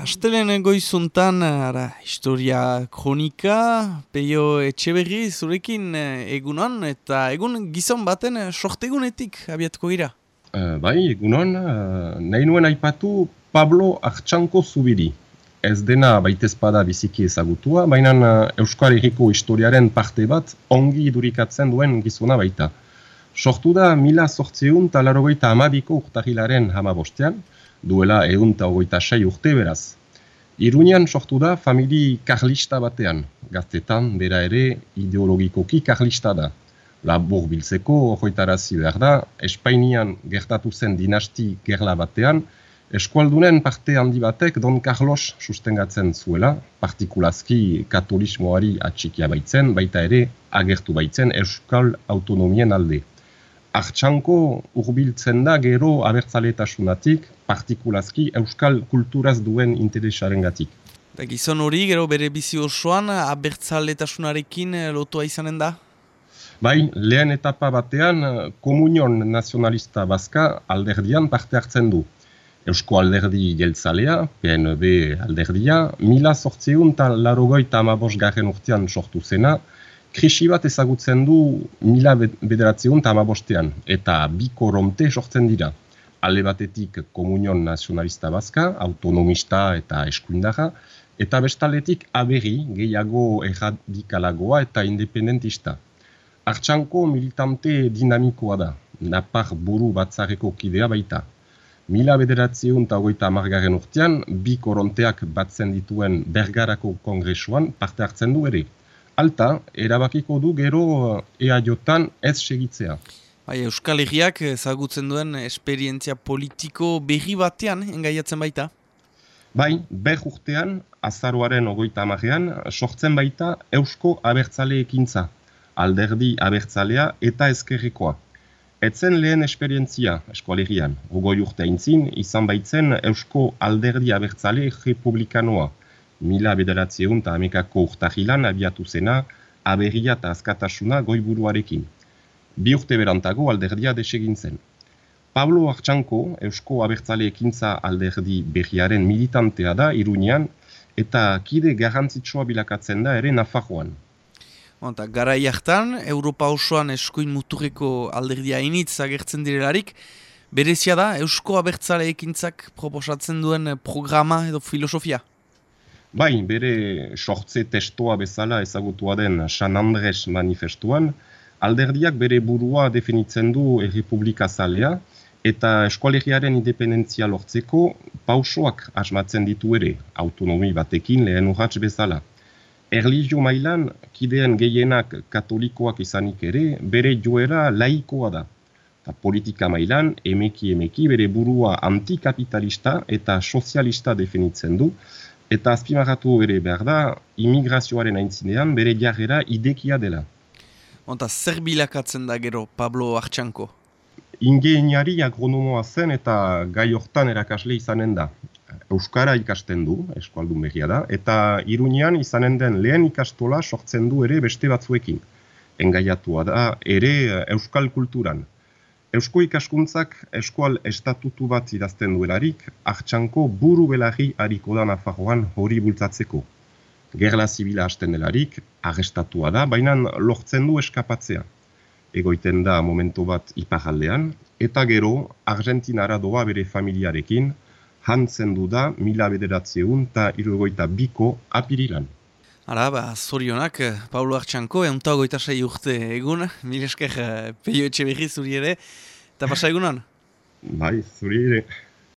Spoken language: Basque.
Astelen goizuntan, ara, historia kronika, peio etxeberri zurekin eh, egunon, eta egun gizon baten eh, sortegunetik abiatuko gira. Uh, bai, egunon, uh, nahi nuen aipatu Pablo Artxanko zubiri. Ez dena baitezpada biziki ezagutua, baina Euskal Herriko historiaren parte bat ongi idurikatzen duen gizona baita. Sortu da mila sortzeun talarogeita amabiko urtahilaren hamabostean, duela egun eta ogoita sai urte beraz. Iruñan sortu da famili karlista batean, gaztetan bera ere ideologikoki karlista da. Labur biltzeko horretarazi behar da, Espainian gertatu zen dinasti gerla batean, eskualdunen parte handi batek Don Carlos sustengatzen zuela, partikulazki katolismoari atxikia baitzen, baita ere agertu baitzen Euskal Autonomien alde. Artxanko urbiltzen da gero abertzaletasunatik, partikulazki euskal kulturaz duen interesaren gatik. Da gizon hori, gero bere bizi osoan, abertzaletasunarekin eh, lotua izanen da? Bai, lehen etapa batean, komunion nazionalista bazka alderdian parte hartzen du. Eusko alderdi jeltzalea, PNB alderdia, mila sortzeun eta larogoi eta amabos garen urtean sortu zena, krisi bat ezagutzen du mila bederatzeun eta amabostean, eta bi koronte sortzen dira. Ale batetik komunion nazionalista bazka, autonomista eta eskuindaga, eta bestaletik aberri gehiago erradikalagoa eta independentista. Artxanko militante dinamikoa da, napar buru batzareko kidea baita. Mila bederatzeun eta ogoita amargaren urtean, bi koronteak batzen dituen bergarako kongresuan parte hartzen du ere alta, erabakiko du gero eh, ea jotan ez segitzea. Bai, Euskal Herriak ezagutzen duen esperientzia politiko berri batean engaiatzen baita? Bai, ber urtean, azaruaren ogoita amarean, sortzen baita Eusko Abertzale ekintza, alderdi abertzalea eta ezkerrikoa. Etzen lehen esperientzia eskualerian, ogoi urte aintzin, izan baitzen Eusko Alderdi Abertzale Republikanoa, mila bederatzeun eta amekako urtahilan abiatu zena aberria eta azkatasuna goiburuarekin. Bi urte berantago alderdia desegin zen. Pablo Artxanko, Eusko Abertzale ekintza alderdi berriaren militantea da Iruñan eta kide garrantzitsua bilakatzen da ere Nafarroan. Eta gara iartan, Europa osoan eskuin muturreko alderdia initz agertzen direlarik, berezia da Eusko Abertzale ekintzak proposatzen duen programa edo filosofia? Bai, bere sortze testoa bezala ezagutua den San Andres manifestuan, alderdiak bere burua definitzen du errepublika zalea, eta eskualegiaren independentzia lortzeko pausoak asmatzen ditu ere, autonomi batekin lehen urratz bezala. Erligio mailan, kideen gehienak katolikoak izanik ere, bere joera laikoa da. Ta politika mailan, emeki emeki bere burua antikapitalista eta sozialista definitzen du, Eta azpimarratu ere behar da, imigrazioaren aintzinean bere jarrera idekia dela. Onta, zer bilakatzen da gero Pablo Artxanko? Ingeeniari agronomoa zen eta gai hortan erakasle izanen da. Euskara ikasten du, eskualdun behia da, eta Iruñean izanen den lehen ikastola sortzen du ere beste batzuekin. Engaiatua da ere Euskal kulturan. Eusko ikaskuntzak eskual estatutu bat idazten duelarik, hartxanko buru belarri hariko da Nafarroan hori bultzatzeko. Gerla zibila hasten delarik, arrestatua da, baina lortzen du eskapatzea. Egoiten da momento bat iparaldean, eta gero Argentinara doa bere familiarekin, hantzen du da mila bederatzeun eta irugoita biko apirilan. Ara, ba, zorionak, eh, Paulo Artxanko, eunta goita sei urte egun, mil esker, eh, peio etxe behi zuri ere, eta pasa egunan? Bai, zuri ere.